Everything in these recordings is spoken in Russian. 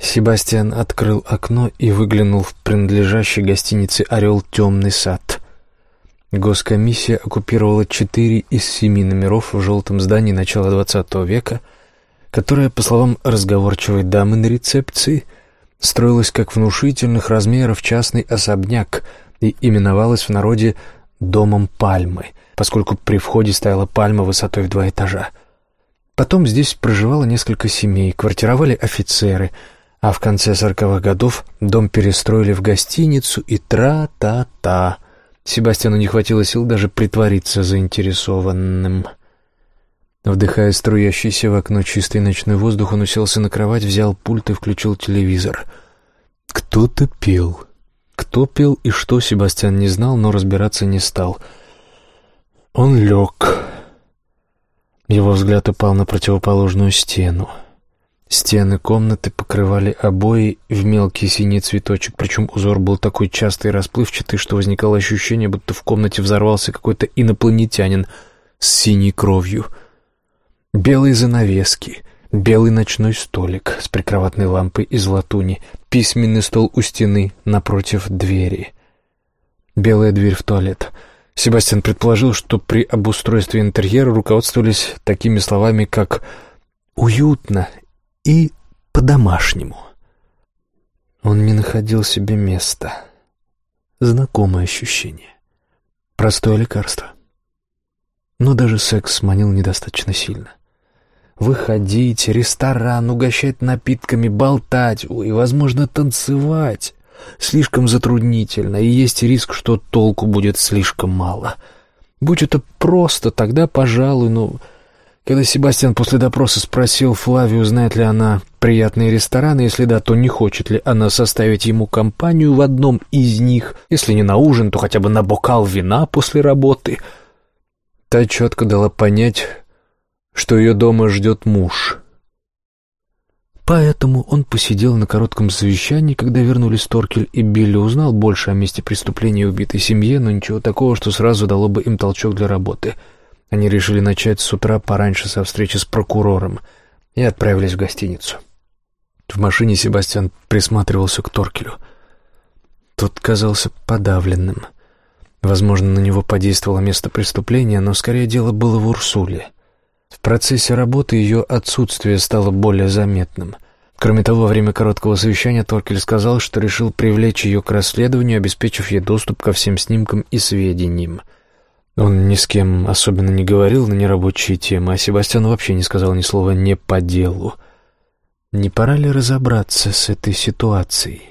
Себастьян открыл окно и выглянул в принадлежащий гостинице «Орел» темный сад. Госкомиссия оккупировала четыре из семи номеров в желтом здании начала XX века, которое, по словам разговорчивой дамы на рецепции, строилось как внушительных размеров частный особняк и именовалось в народе «домом пальмы», поскольку при входе стояла пальма высотой в два этажа. Потом здесь проживало несколько семей, квартировали офицеры, а в конце сороковых годов дом перестроили в гостиницу и тра-та-та. Себастьяну не хватило сил даже притвориться заинтересованным. Вдыхая струящийся в окно чистый ночной воздух, он уселся на кровать, взял пульт и включил телевизор. Кто-то пел. Кто пел и что, Себастьян не знал, но разбираться не стал. Он лег. Его взгляд упал на противоположную стену. Стены комнаты покрывали обои в мелкий синий цветочек, причем узор был такой частый и расплывчатый, что возникало ощущение, будто в комнате взорвался какой-то инопланетянин с синей кровью. Белые занавески, белый ночной столик с прикроватной лампой из латуни, письменный стол у стены напротив двери. Белая дверь в туалет. Себастьян предположил, что при обустройстве интерьера руководствовались такими словами, как «уютно» и по-домашнему. Он не находил себе места. Знакомое ощущение. Простое лекарство. Но даже секс манил недостаточно сильно. Выходить, ресторан, угощать напитками, болтать и, возможно, танцевать. Слишком затруднительно, и есть риск, что толку будет слишком мало. Будь это просто, тогда, пожалуй, но... Когда Себастьян после допроса спросил Флавию, знает ли она приятные рестораны, если да, то не хочет ли она составить ему компанию в одном из них, если не на ужин, то хотя бы на бокал вина после работы, та четко дала понять, что ее дома ждет муж. Поэтому он посидел на коротком совещании, когда вернулись Торкель и Билли, узнал больше о месте преступления и убитой семье, но ничего такого, что сразу дало бы им толчок для работы — они решили начать с утра пораньше со встречи с прокурором и отправились в гостиницу. В машине Себастьян присматривался к Торкелю. Тот казался подавленным. Возможно, на него подействовало место преступления, но скорее дело было в Урсуле. В процессе работы ее отсутствие стало более заметным. Кроме того, во время короткого совещания Торкель сказал, что решил привлечь ее к расследованию, обеспечив ей доступ ко всем снимкам и сведениям — он ни с кем особенно не говорил на нерабочие темы, а Себастьян вообще не сказал ни слова «не по делу». Не пора ли разобраться с этой ситуацией?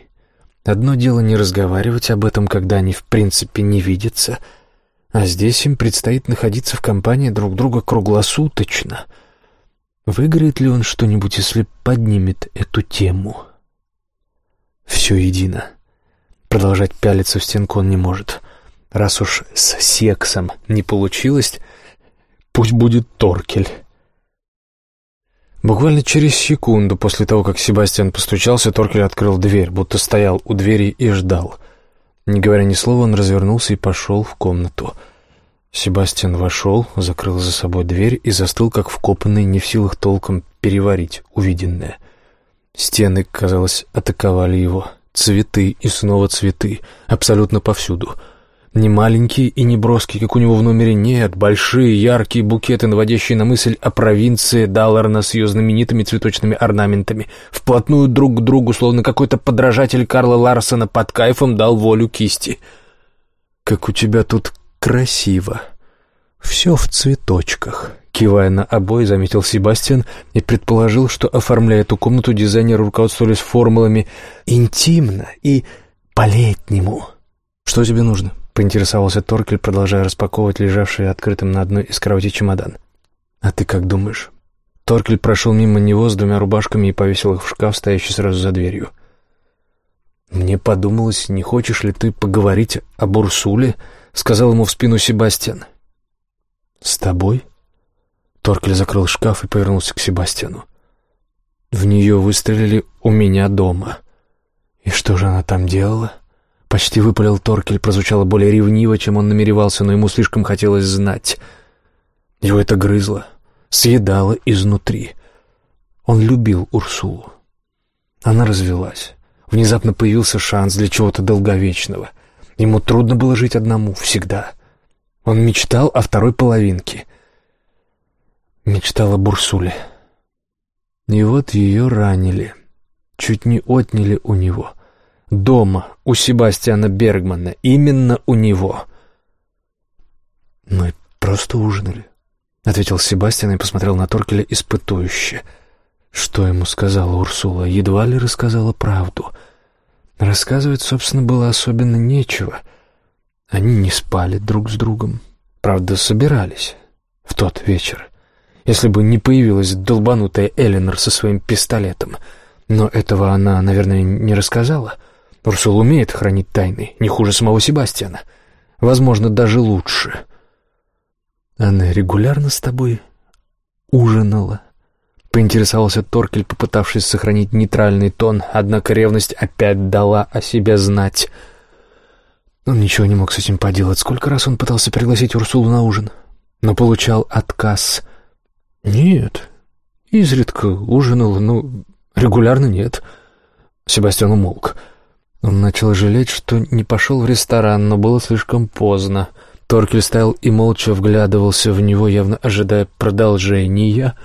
Одно дело не разговаривать об этом, когда они в принципе не видятся, а здесь им предстоит находиться в компании друг друга круглосуточно. Выиграет ли он что-нибудь, если поднимет эту тему? Все едино. Продолжать пялиться в стенку он не может. Раз уж с сексом не получилось, пусть будет Торкель. Буквально через секунду после того, как Себастьян постучался, Торкель открыл дверь, будто стоял у двери и ждал. Не говоря ни слова, он развернулся и пошел в комнату. Себастьян вошел, закрыл за собой дверь и застыл, как вкопанный, не в силах толком переварить увиденное. Стены, казалось, атаковали его. Цветы и снова цветы, абсолютно повсюду — не маленькие и не броские, как у него в номере, нет, большие, яркие букеты, наводящие на мысль о провинции Далларна с ее знаменитыми цветочными орнаментами, вплотную друг к другу, словно какой-то подражатель Карла Ларсона под кайфом дал волю кисти. «Как у тебя тут красиво! Все в цветочках!» Кивая на обои, заметил Себастьян и предположил, что, оформляя эту комнату, дизайнеры руководствовались формулами «интимно» и «по-летнему». «Что тебе нужно?» Поинтересовался Торкель, продолжая распаковывать лежавший открытым на одной из кровати чемодан. «А ты как думаешь?» Торкель прошел мимо него с двумя рубашками и повесил их в шкаф, стоящий сразу за дверью. «Мне подумалось, не хочешь ли ты поговорить об Урсуле?» — сказал ему в спину Себастьян. «С тобой?» Торкель закрыл шкаф и повернулся к Себастьяну. «В нее выстрелили у меня дома. И что же она там делала?» Почти выпалил Торкель, прозвучало более ревниво, чем он намеревался, но ему слишком хотелось знать. Его это грызло, съедало изнутри. Он любил Урсулу. Она развелась. Внезапно появился шанс для чего-то долговечного. Ему трудно было жить одному, всегда. Он мечтал о второй половинке. Мечтал о Бурсуле. И вот ее ранили. Чуть не отняли у него. Дома, у Себастьяна Бергмана. Именно у него. «Мы просто ужинали», — ответил Себастьян и посмотрел на Торкеля испытующе. Что ему сказала Урсула? Едва ли рассказала правду. Рассказывать, собственно, было особенно нечего. Они не спали друг с другом. Правда, собирались в тот вечер если бы не появилась долбанутая Эленор со своим пистолетом. Но этого она, наверное, не рассказала. Урсул умеет хранить тайны, не хуже самого Себастьяна. Возможно, даже лучше. Она регулярно с тобой ужинала? Поинтересовался Торкель, попытавшись сохранить нейтральный тон, однако ревность опять дала о себе знать. Он ничего не мог с этим поделать. Сколько раз он пытался пригласить Урсулу на ужин, но получал отказ — «Нет, изредка ужинал, но регулярно нет». Себастьян умолк. Он начал жалеть, что не пошел в ресторан, но было слишком поздно. Торкель стоял и молча вглядывался в него, явно ожидая продолжения.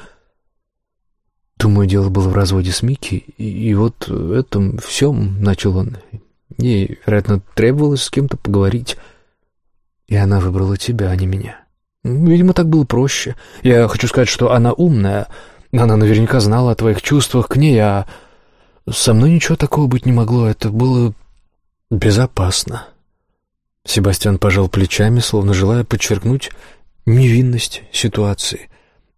Думаю, дело было в разводе с Микки, и, вот в этом всем начал он. Ей, вероятно, требовалось с кем-то поговорить, и она выбрала тебя, а не меня. Видимо, так было проще. Я хочу сказать, что она умная. Она наверняка знала о твоих чувствах к ней, а со мной ничего такого быть не могло. Это было безопасно. Себастьян пожал плечами, словно желая подчеркнуть невинность ситуации.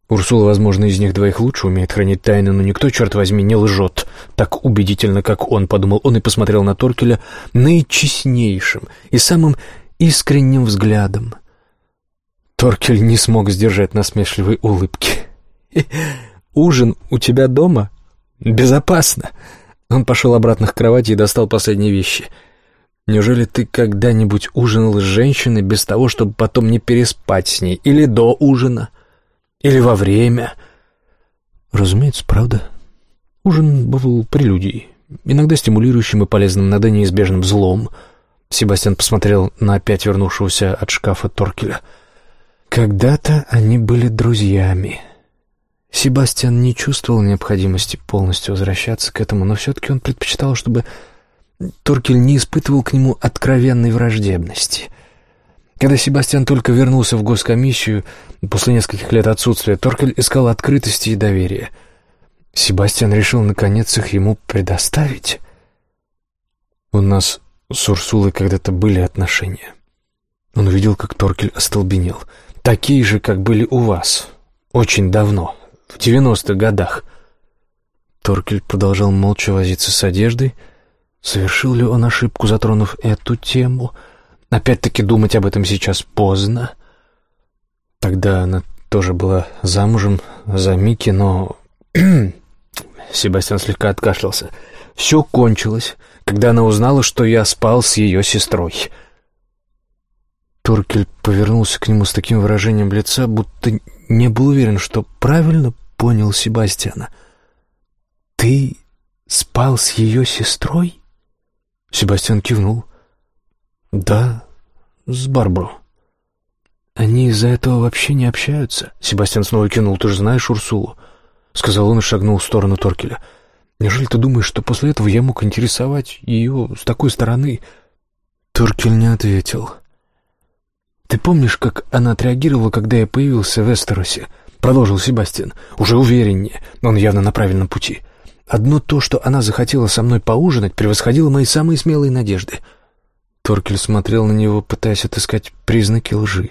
Урсула, возможно, из них двоих лучше умеет хранить тайны, но никто, черт возьми, не лжет так убедительно, как он, подумал он и посмотрел на Торкеля наичестнейшим и самым искренним взглядом — Торкель не смог сдержать насмешливой улыбки. «Ужин у тебя дома? Безопасно!» Он пошел обратно к кровати и достал последние вещи. «Неужели ты когда-нибудь ужинал с женщиной без того, чтобы потом не переспать с ней? Или до ужина? Или во время?» «Разумеется, правда. Ужин был прелюдией, иногда стимулирующим и полезным, иногда неизбежным злом». Себастьян посмотрел на опять вернувшегося от шкафа Торкеля — когда-то они были друзьями. Себастьян не чувствовал необходимости полностью возвращаться к этому, но все-таки он предпочитал, чтобы Торкель не испытывал к нему откровенной враждебности. Когда Себастьян только вернулся в госкомиссию после нескольких лет отсутствия, Торкель искал открытости и доверия. Себастьян решил, наконец, их ему предоставить. У нас с Урсулой когда-то были отношения. Он увидел, как Торкель остолбенел — такие же, как были у вас. Очень давно, в девяностых годах». Торкель продолжал молча возиться с одеждой. Совершил ли он ошибку, затронув эту тему? Опять-таки думать об этом сейчас поздно. Тогда она тоже была замужем за Микки, но... Себастьян слегка откашлялся. «Все кончилось, когда она узнала, что я спал с ее сестрой». Торкель повернулся к нему с таким выражением лица, будто не был уверен, что правильно понял Себастьяна. «Ты спал с ее сестрой?» Себастьян кивнул. «Да, с Барбару». «Они из-за этого вообще не общаются?» Себастьян снова кивнул. «Ты же знаешь Урсулу?» Сказал он и шагнул в сторону Торкеля. «Неужели ты думаешь, что после этого я мог интересовать ее с такой стороны?» Торкель не ответил. «Ты помнишь, как она отреагировала, когда я появился в Эстеросе?» Продолжил Себастьян, уже увереннее, он явно на правильном пути. «Одно то, что она захотела со мной поужинать, превосходило мои самые смелые надежды». Торкель смотрел на него, пытаясь отыскать признаки лжи.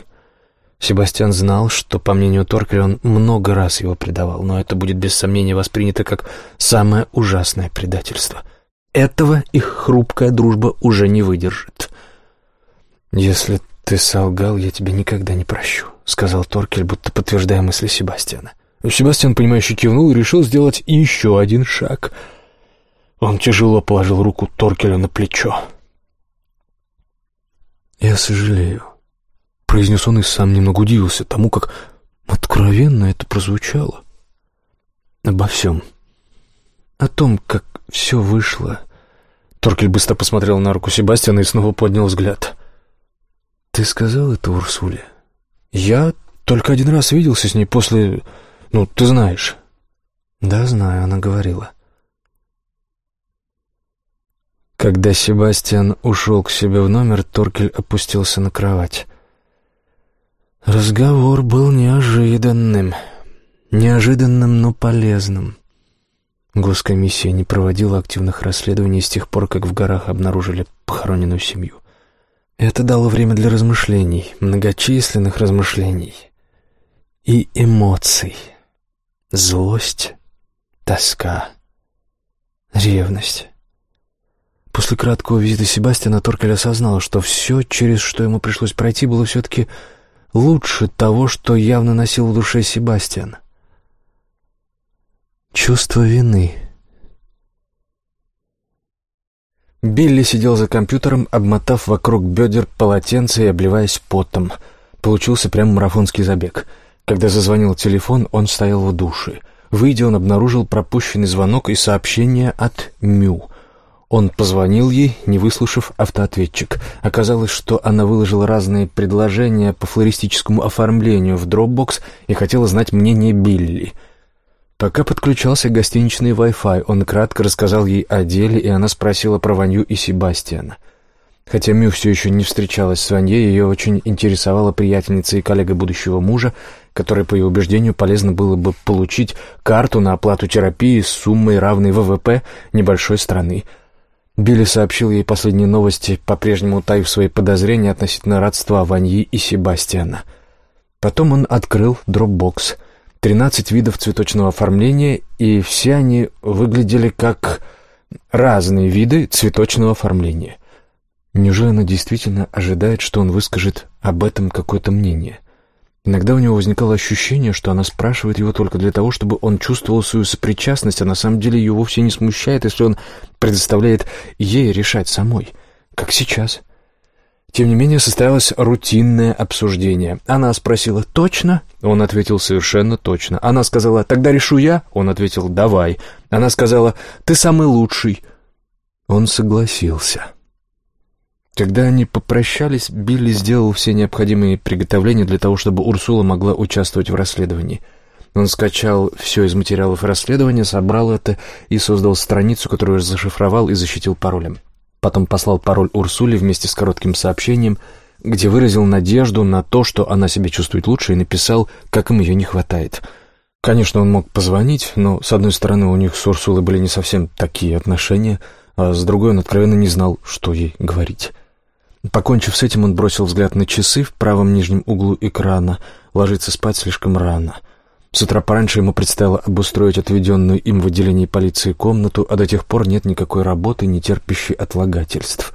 Себастьян знал, что, по мнению Торкеля, он много раз его предавал, но это будет без сомнения воспринято как самое ужасное предательство. Этого их хрупкая дружба уже не выдержит. «Если «Ты солгал, я тебя никогда не прощу», — сказал Торкель, будто подтверждая мысли Себастьяна. Себастьян, понимающе кивнул и решил сделать еще один шаг. Он тяжело положил руку Торкелю на плечо. «Я сожалею», — произнес он и сам немного удивился тому, как откровенно это прозвучало. «Обо всем. о том, как все вышло. Торкель быстро посмотрел на руку Себастьяна и снова поднял взгляд. «Ты сказал это Урсуле?» «Я только один раз виделся с ней после... Ну, ты знаешь». «Да, знаю», — она говорила. Когда Себастьян ушел к себе в номер, Торкель опустился на кровать. Разговор был неожиданным. Неожиданным, но полезным. Госкомиссия не проводила активных расследований с тех пор, как в горах обнаружили похороненную семью. Это дало время для размышлений, многочисленных размышлений и эмоций. Злость, тоска, ревность. После краткого визита Себастьяна Торкель осознал, что все, через что ему пришлось пройти, было все-таки лучше того, что явно носил в душе Себастьян. Чувство вины. Билли сидел за компьютером, обмотав вокруг бедер полотенце и обливаясь потом. Получился прям марафонский забег. Когда зазвонил телефон, он стоял в душе. Выйдя, он обнаружил пропущенный звонок и сообщение от Мю. Он позвонил ей, не выслушав автоответчик. Оказалось, что она выложила разные предложения по флористическому оформлению в Dropbox и хотела знать мнение Билли — Пока подключался гостиничный Wi-Fi, он кратко рассказал ей о деле, и она спросила про Ванью и Себастьяна. Хотя Мю все еще не встречалась с Ванье, ее очень интересовала приятельница и коллега будущего мужа, которой, по ее убеждению, полезно было бы получить карту на оплату терапии с суммой, равной ВВП небольшой страны. Билли сообщил ей последние новости, по-прежнему утаив свои подозрения относительно родства Ваньи и Себастьяна. Потом он открыл дропбокс — 13 видов цветочного оформления, и все они выглядели как разные виды цветочного оформления. Неужели она действительно ожидает, что он выскажет об этом какое-то мнение? Иногда у него возникало ощущение, что она спрашивает его только для того, чтобы он чувствовал свою сопричастность, а на самом деле ее вовсе не смущает, если он предоставляет ей решать самой, как сейчас — тем не менее, состоялось рутинное обсуждение. Она спросила «Точно?» Он ответил «Совершенно точно». Она сказала «Тогда решу я?» Он ответил «Давай». Она сказала «Ты самый лучший». Он согласился. Когда они попрощались, Билли сделал все необходимые приготовления для того, чтобы Урсула могла участвовать в расследовании. Он скачал все из материалов расследования, собрал это и создал страницу, которую зашифровал и защитил паролем. Потом послал пароль Урсуле вместе с коротким сообщением, где выразил надежду на то, что она себя чувствует лучше, и написал, как им ее не хватает. Конечно, он мог позвонить, но, с одной стороны, у них с Урсулой были не совсем такие отношения, а с другой он откровенно не знал, что ей говорить. Покончив с этим, он бросил взгляд на часы в правом нижнем углу экрана. Ложиться спать слишком рано — с утра пораньше ему предстояло обустроить отведенную им в отделении полиции комнату, а до тех пор нет никакой работы, не терпящей отлагательств.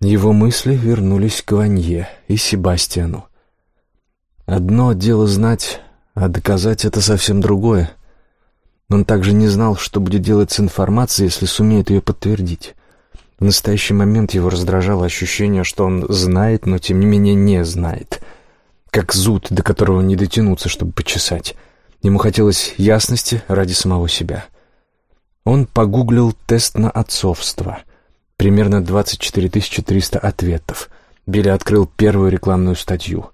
Его мысли вернулись к Ванье и Себастьяну. Одно дело знать, а доказать это совсем другое. Он также не знал, что будет делать с информацией, если сумеет ее подтвердить. В настоящий момент его раздражало ощущение, что он знает, но тем не менее не знает — как зуд, до которого не дотянуться, чтобы почесать. Ему хотелось ясности ради самого себя. Он погуглил тест на отцовство. Примерно 24 300 ответов. Билли открыл первую рекламную статью.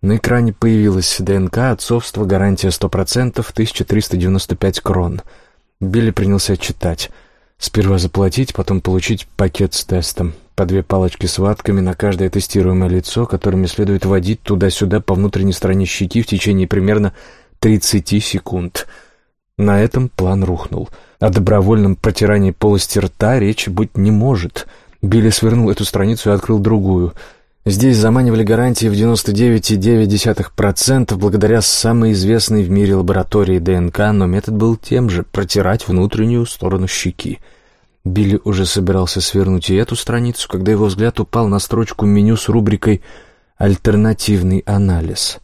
На экране появилась ДНК, отцовство, гарантия 100%, 1395 крон. Билли принялся читать. Сперва заплатить, потом получить пакет с тестом по две палочки с ватками на каждое тестируемое лицо, которыми следует водить туда-сюда по внутренней стороне щеки в течение примерно 30 секунд. На этом план рухнул. О добровольном протирании полости рта речи быть не может. Билли свернул эту страницу и открыл другую. Здесь заманивали гарантии в 99,9% благодаря самой известной в мире лаборатории ДНК, но метод был тем же — протирать внутреннюю сторону щеки. Билли уже собирался свернуть и эту страницу, когда его взгляд упал на строчку меню с рубрикой «Альтернативный анализ».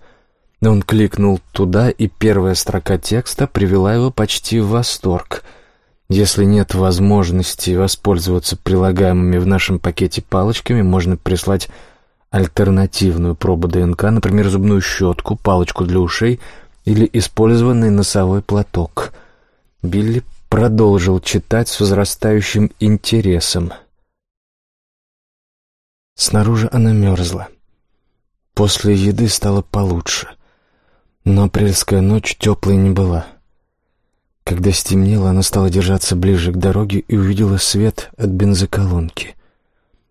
Он кликнул туда, и первая строка текста привела его почти в восторг. Если нет возможности воспользоваться прилагаемыми в нашем пакете палочками, можно прислать альтернативную пробу ДНК, например, зубную щетку, палочку для ушей или использованный носовой платок. Билли продолжил читать с возрастающим интересом. Снаружи она мерзла. После еды стало получше, но апрельская ночь теплой не была. Когда стемнело, она стала держаться ближе к дороге и увидела свет от бензоколонки.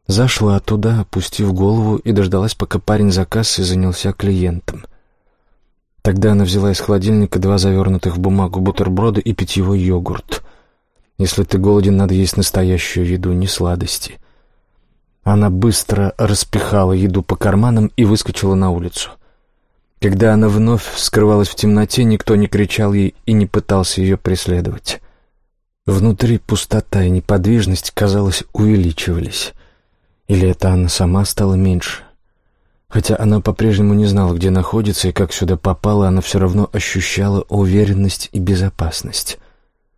Зашла туда, опустив голову, и дождалась, пока парень за кассой занялся клиентом. Тогда она взяла из холодильника два завернутых в бумагу бутерброда и питьевой йогурт. Если ты голоден, надо есть настоящую еду, не сладости. Она быстро распихала еду по карманам и выскочила на улицу. Когда она вновь скрывалась в темноте, никто не кричал ей и не пытался ее преследовать. Внутри пустота и неподвижность, казалось, увеличивались. Или это она сама стала меньше? Хотя она по-прежнему не знала, где находится и как сюда попала, она все равно ощущала уверенность и безопасность.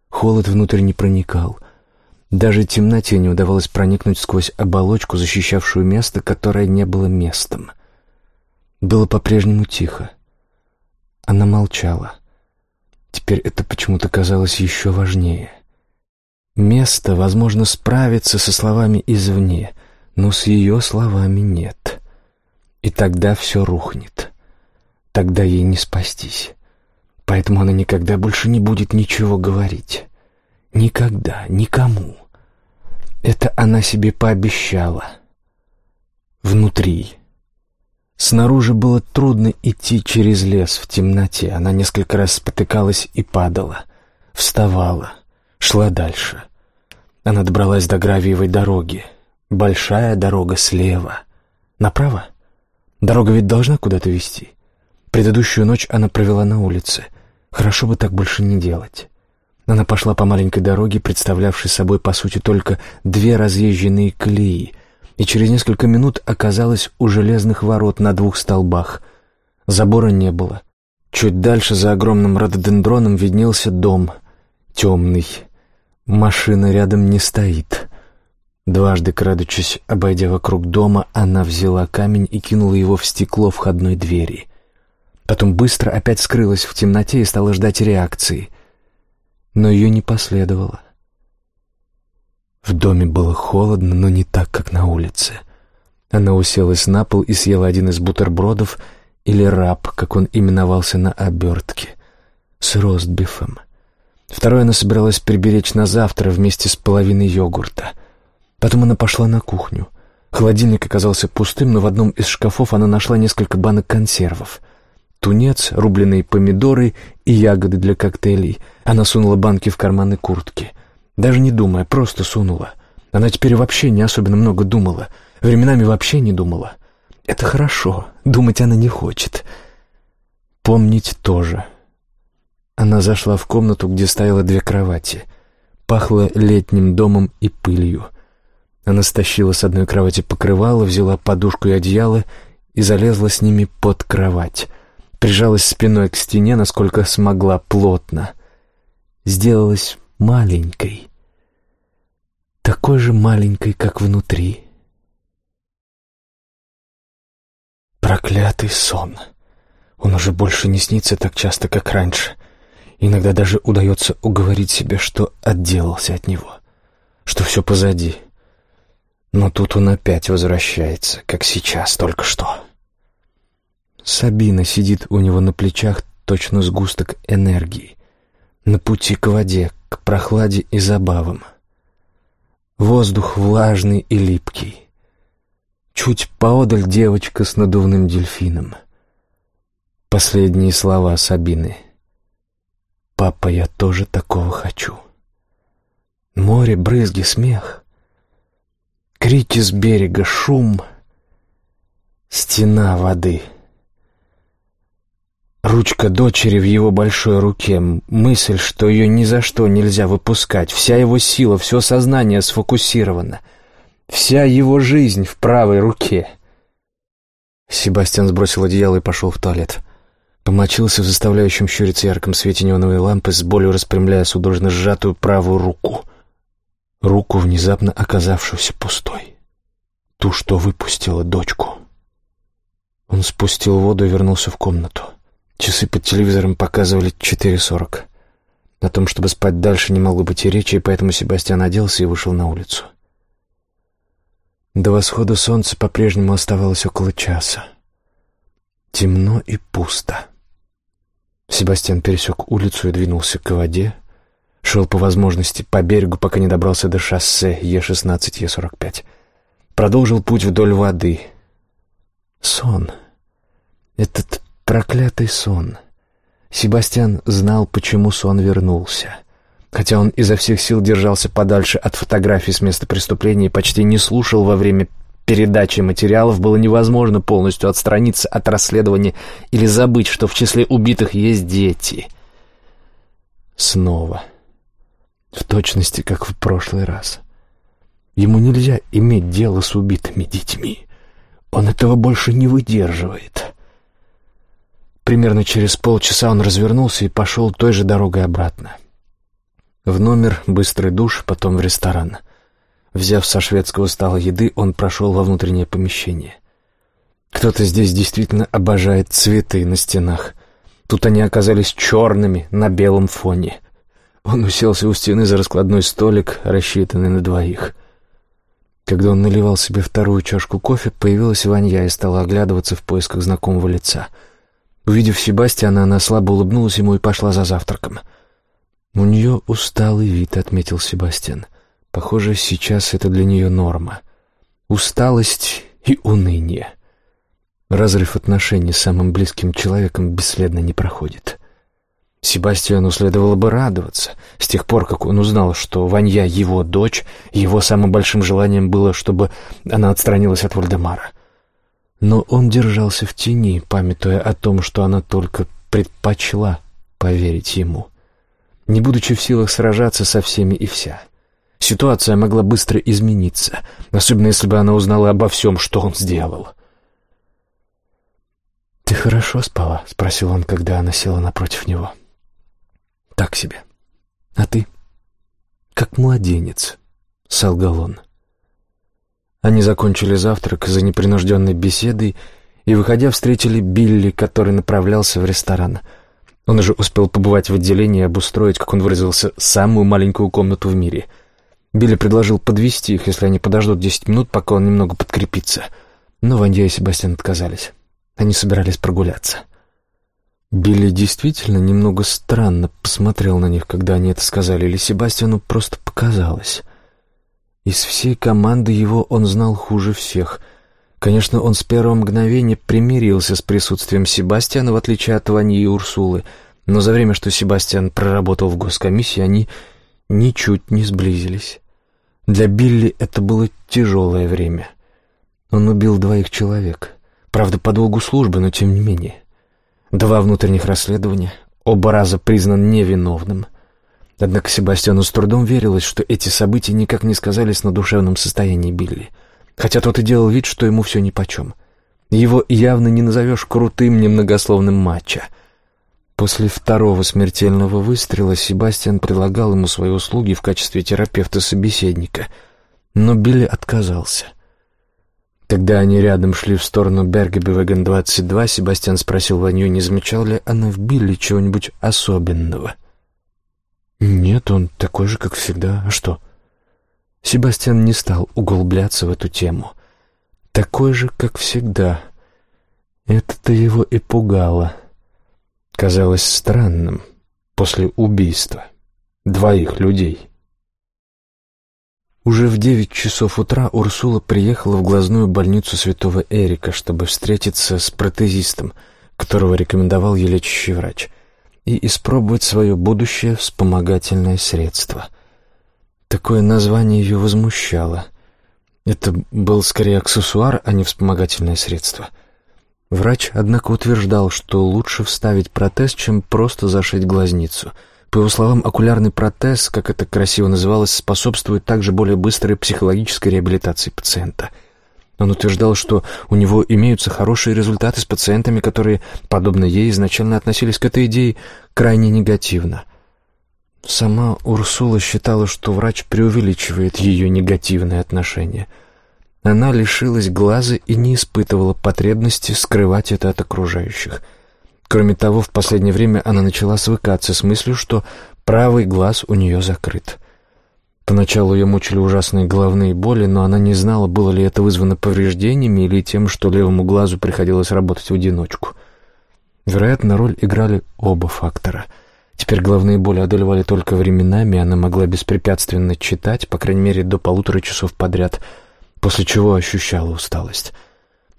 Холод внутрь не проникал. Даже темноте не удавалось проникнуть сквозь оболочку, защищавшую место, которое не было местом. Было по-прежнему тихо. Она молчала. Теперь это почему-то казалось еще важнее. Место, возможно, справиться со словами извне, но с ее словами нет. И тогда все рухнет. Тогда ей не спастись. Поэтому она никогда больше не будет ничего говорить. Никогда, никому. Это она себе пообещала. Внутри. Снаружи было трудно идти через лес в темноте. Она несколько раз спотыкалась и падала. Вставала. Шла дальше. Она добралась до гравиевой дороги. Большая дорога слева. Направо? Дорога ведь должна куда-то вести. Предыдущую ночь она провела на улице. Хорошо бы так больше не делать. Она пошла по маленькой дороге, представлявшей собой, по сути, только две разъезженные колеи, и через несколько минут оказалась у железных ворот на двух столбах. Забора не было. Чуть дальше, за огромным рододендроном, виднелся дом. Темный. Машина рядом не стоит. Дважды, крадучись, обойдя вокруг дома, она взяла камень и кинула его в стекло входной двери. Потом быстро опять скрылась в темноте и стала ждать реакции — но ее не последовало. В доме было холодно, но не так, как на улице. Она уселась на пол и съела один из бутербродов, или раб, как он именовался на обертке, с ростбифом. Второе она собиралась приберечь на завтра вместе с половиной йогурта. Потом она пошла на кухню. Холодильник оказался пустым, но в одном из шкафов она нашла несколько банок консервов тунец, рубленые помидоры и ягоды для коктейлей. Она сунула банки в карманы куртки. Даже не думая, просто сунула. Она теперь вообще не особенно много думала. Временами вообще не думала. Это хорошо. Думать она не хочет. Помнить тоже. Она зашла в комнату, где стояло две кровати. Пахло летним домом и пылью. Она стащила с одной кровати покрывало, взяла подушку и одеяло и залезла с ними под кровать прижалась спиной к стене, насколько смогла, плотно. Сделалась маленькой. Такой же маленькой, как внутри. Проклятый сон. Он уже больше не снится так часто, как раньше. Иногда даже удается уговорить себя, что отделался от него, что все позади. Но тут он опять возвращается, как сейчас, только что. Сабина сидит у него на плечах, точно сгусток энергии. На пути к воде, к прохладе и забавам. Воздух влажный и липкий. Чуть поодаль девочка с надувным дельфином. Последние слова Сабины. «Папа, я тоже такого хочу». Море, брызги, смех. Крики с берега, шум. Стена воды — Ручка дочери в его большой руке, мысль, что ее ни за что нельзя выпускать, вся его сила, все сознание сфокусировано, вся его жизнь в правой руке. Себастьян сбросил одеяло и пошел в туалет. Помочился в заставляющем щуриться ярком свете неоновой лампы, с болью распрямляя судорожно сжатую правую руку. Руку, внезапно оказавшуюся пустой. Ту, что выпустила дочку. Он спустил воду и вернулся в комнату. Часы под телевизором показывали 4.40. О том, чтобы спать дальше, не могло быть и речи, и поэтому Себастьян оделся и вышел на улицу. До восхода солнца по-прежнему оставалось около часа. Темно и пусто. Себастьян пересек улицу и двинулся к воде. Шел по возможности по берегу, пока не добрался до шоссе Е16, Е45. Продолжил путь вдоль воды. Сон. Этот проклятый сон. Себастьян знал, почему сон вернулся. Хотя он изо всех сил держался подальше от фотографий с места преступления и почти не слушал во время передачи материалов, было невозможно полностью отстраниться от расследования или забыть, что в числе убитых есть дети. Снова. В точности, как в прошлый раз. Ему нельзя иметь дело с убитыми детьми. Он этого больше не выдерживает. Примерно через полчаса он развернулся и пошел той же дорогой обратно. В номер, быстрый душ, потом в ресторан. Взяв со шведского стола еды, он прошел во внутреннее помещение. Кто-то здесь действительно обожает цветы на стенах. Тут они оказались черными на белом фоне. Он уселся у стены за раскладной столик, рассчитанный на двоих. Когда он наливал себе вторую чашку кофе, появилась Ванья и стала оглядываться в поисках знакомого лица. Увидев Себастьяна, она слабо улыбнулась ему и пошла за завтраком. «У нее усталый вид», — отметил Себастьян. «Похоже, сейчас это для нее норма. Усталость и уныние. Разрыв отношений с самым близким человеком бесследно не проходит». Себастьяну следовало бы радоваться. С тех пор, как он узнал, что Ванья его дочь, его самым большим желанием было, чтобы она отстранилась от Вальдемара. Но он держался в тени, памятуя о том, что она только предпочла поверить ему, не будучи в силах сражаться со всеми и вся. Ситуация могла быстро измениться, особенно если бы она узнала обо всем, что он сделал. «Ты хорошо спала?» — спросил он, когда она села напротив него. «Так себе. А ты?» «Как младенец», — солгал он. Они закончили завтрак за непринужденной беседой и, выходя, встретили Билли, который направлялся в ресторан. Он уже успел побывать в отделении и обустроить, как он выразился, самую маленькую комнату в мире. Билли предложил подвести их, если они подождут десять минут, пока он немного подкрепится. Но Вандя и Себастьян отказались. Они собирались прогуляться. Билли действительно немного странно посмотрел на них, когда они это сказали, или Себастьяну просто показалось. Из всей команды его он знал хуже всех. Конечно, он с первого мгновения примирился с присутствием Себастьяна, в отличие от Вани и Урсулы, но за время, что Себастьян проработал в госкомиссии, они ничуть не сблизились. Для Билли это было тяжелое время. Он убил двоих человек. Правда, по долгу службы, но тем не менее. Два внутренних расследования, оба раза признан невиновным — Однако Себастьяну с трудом верилось, что эти события никак не сказались на душевном состоянии Билли. Хотя тот и делал вид, что ему все нипочем. Его явно не назовешь крутым, немногословным матча. После второго смертельного выстрела Себастьян предлагал ему свои услуги в качестве терапевта-собеседника, но Билли отказался. Когда они рядом шли в сторону Бергебевеген-22, Себастьян спросил Ваню, не замечал ли она в Билли чего-нибудь особенного — «Нет, он такой же, как всегда. А что?» Себастьян не стал углубляться в эту тему. «Такой же, как всегда». Это-то его и пугало. Казалось странным после убийства двоих людей. Уже в девять часов утра Урсула приехала в глазную больницу святого Эрика, чтобы встретиться с протезистом, которого рекомендовал ей лечащий врач и испробовать свое будущее вспомогательное средство. Такое название ее возмущало. Это был скорее аксессуар, а не вспомогательное средство. Врач, однако, утверждал, что лучше вставить протез, чем просто зашить глазницу. По его словам, окулярный протез, как это красиво называлось, способствует также более быстрой психологической реабилитации пациента — он утверждал, что у него имеются хорошие результаты с пациентами, которые, подобно ей, изначально относились к этой идее крайне негативно. Сама Урсула считала, что врач преувеличивает ее негативное отношение. Она лишилась глаза и не испытывала потребности скрывать это от окружающих. Кроме того, в последнее время она начала свыкаться с мыслью, что Правый глаз у нее закрыт. Поначалу ее мучили ужасные головные боли, но она не знала, было ли это вызвано повреждениями или тем, что левому глазу приходилось работать в одиночку. Вероятно, роль играли оба фактора. Теперь головные боли одолевали только временами, она могла беспрепятственно читать, по крайней мере, до полутора часов подряд, после чего ощущала усталость.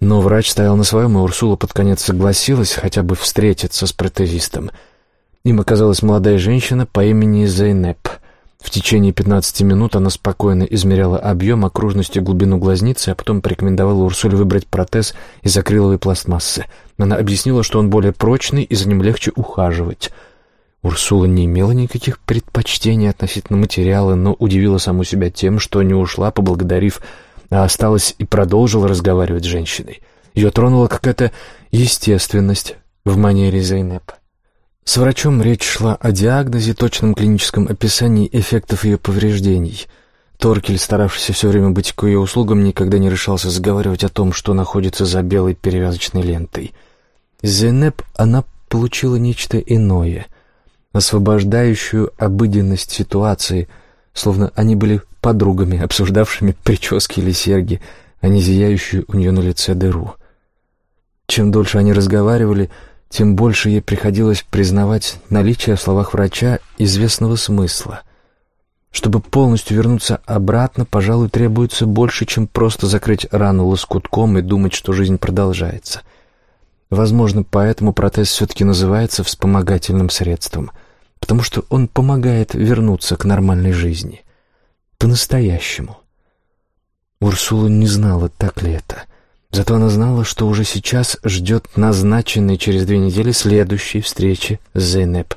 Но врач стоял на своем, и Урсула под конец согласилась хотя бы встретиться с протезистом. Им оказалась молодая женщина по имени Зейнеп — в течение 15 минут она спокойно измеряла объем, окружность и глубину глазницы, а потом порекомендовала Урсуле выбрать протез из акриловой пластмассы. Она объяснила, что он более прочный и за ним легче ухаживать. Урсула не имела никаких предпочтений относительно материала, но удивила саму себя тем, что не ушла, поблагодарив, а осталась и продолжила разговаривать с женщиной. Ее тронула какая-то естественность в манере Зейнеп. С врачом речь шла о диагнозе, точном клиническом описании эффектов ее повреждений. Торкель, старавшийся все время быть к ее услугам, никогда не решался заговаривать о том, что находится за белой перевязочной лентой. Зенеп она получила нечто иное, освобождающую обыденность ситуации, словно они были подругами, обсуждавшими прически или серьги, а не зияющую у нее на лице дыру. Чем дольше они разговаривали, тем больше ей приходилось признавать наличие в словах врача известного смысла. Чтобы полностью вернуться обратно, пожалуй, требуется больше, чем просто закрыть рану лоскутком и думать, что жизнь продолжается. Возможно, поэтому протез все-таки называется вспомогательным средством, потому что он помогает вернуться к нормальной жизни. По-настоящему. Урсула не знала, так ли это. Зато она знала, что уже сейчас ждет назначенной через две недели следующей встречи с Зейнеп,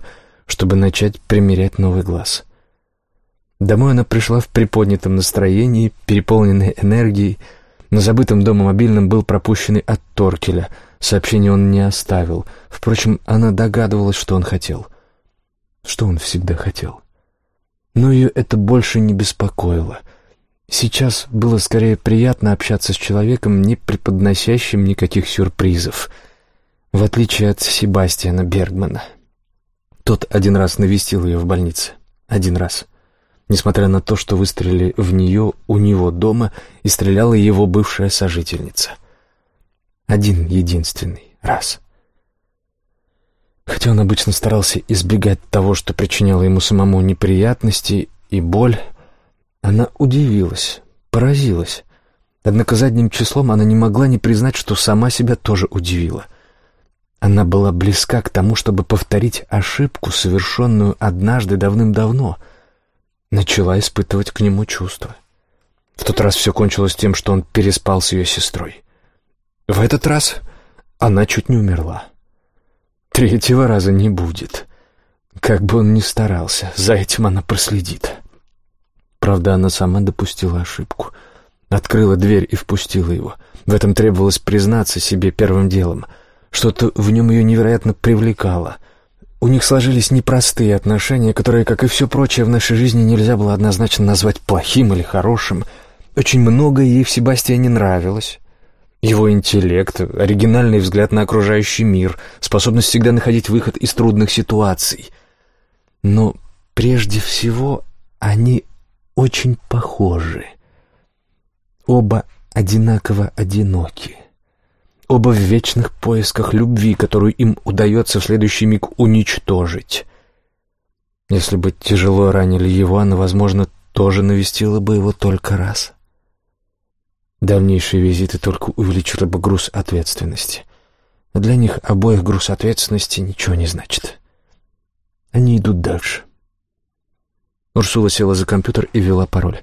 чтобы начать примерять новый глаз. Домой она пришла в приподнятом настроении, переполненной энергией. На забытом дома мобильном был пропущенный от Торкеля. Сообщение он не оставил. Впрочем, она догадывалась, что он хотел. Что он всегда хотел. Но ее это больше не беспокоило — Сейчас было скорее приятно общаться с человеком, не преподносящим никаких сюрпризов, в отличие от Себастьяна Бергмана. Тот один раз навестил ее в больнице. Один раз. Несмотря на то, что выстрелили в нее у него дома и стреляла его бывшая сожительница. Один единственный раз. Хотя он обычно старался избегать того, что причиняло ему самому неприятности и боль, она удивилась, поразилась. Однако задним числом она не могла не признать, что сама себя тоже удивила. Она была близка к тому, чтобы повторить ошибку, совершенную однажды давным-давно. Начала испытывать к нему чувства. В тот раз все кончилось тем, что он переспал с ее сестрой. В этот раз она чуть не умерла. Третьего раза не будет. Как бы он ни старался, за этим она проследит. Правда, она сама допустила ошибку. Открыла дверь и впустила его. В этом требовалось признаться себе первым делом. Что-то в нем ее невероятно привлекало. У них сложились непростые отношения, которые, как и все прочее в нашей жизни, нельзя было однозначно назвать плохим или хорошим. Очень многое ей в Себастьяне нравилось. Его интеллект, оригинальный взгляд на окружающий мир, способность всегда находить выход из трудных ситуаций. Но прежде всего они очень похожи. Оба одинаково одиноки. Оба в вечных поисках любви, которую им удается в следующий миг уничтожить. Если бы тяжело ранили его, она, возможно, тоже навестила бы его только раз. Дальнейшие визиты только увеличили бы груз ответственности. Но для них обоих груз ответственности ничего не значит. Они идут дальше. Урсула села за компьютер и ввела пароль.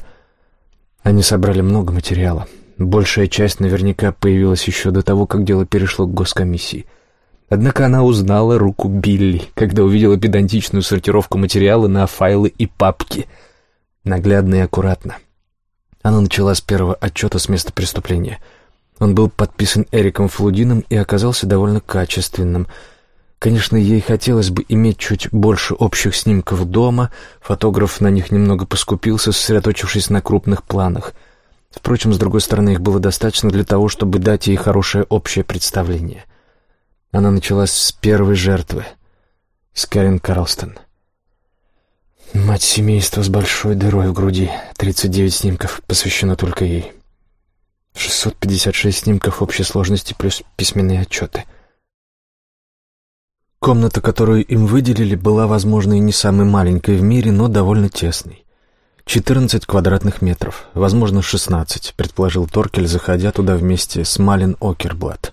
Они собрали много материала. Большая часть наверняка появилась еще до того, как дело перешло к госкомиссии. Однако она узнала руку Билли, когда увидела педантичную сортировку материала на файлы и папки. Наглядно и аккуратно. Она начала с первого отчета с места преступления. Он был подписан Эриком Флудином и оказался довольно качественным — Конечно, ей хотелось бы иметь чуть больше общих снимков дома, фотограф на них немного поскупился, сосредоточившись на крупных планах. Впрочем, с другой стороны, их было достаточно для того, чтобы дать ей хорошее общее представление. Она началась с первой жертвы, с Кэрин Карлстон. Мать семейства с большой дырой в груди. 39 снимков посвящено только ей. 656 снимков общей сложности плюс письменные отчеты. Комната, которую им выделили, была, возможно, и не самой маленькой в мире, но довольно тесной. 14 квадратных метров, возможно, 16, предположил Торкель, заходя туда вместе с Малин Окерблат.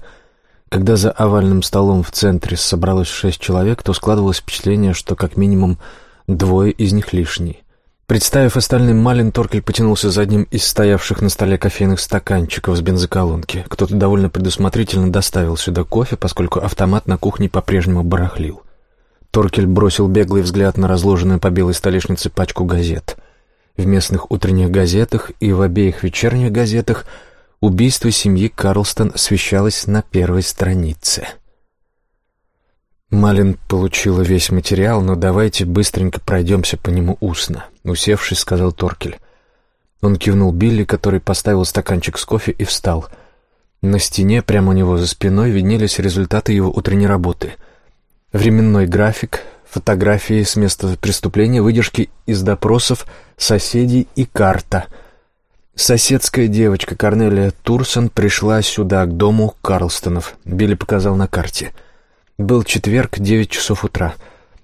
Когда за овальным столом в центре собралось шесть человек, то складывалось впечатление, что как минимум двое из них лишние. Представив остальным Малин, Торкель потянулся за одним из стоявших на столе кофейных стаканчиков с бензоколонки. Кто-то довольно предусмотрительно доставил сюда кофе, поскольку автомат на кухне по-прежнему барахлил. Торкель бросил беглый взгляд на разложенную по белой столешнице пачку газет. В местных утренних газетах и в обеих вечерних газетах убийство семьи Карлстон освещалось на первой странице. Малин получила весь материал, но давайте быстренько пройдемся по нему устно, усевшись, сказал Торкель. Он кивнул Билли, который поставил стаканчик с кофе и встал. На стене, прямо у него за спиной, виднелись результаты его утренней работы. Временной график, фотографии с места преступления, выдержки из допросов соседей и карта. Соседская девочка Корнелия Турсон пришла сюда, к дому Карлстонов. Билли показал на карте — был четверг, девять часов утра.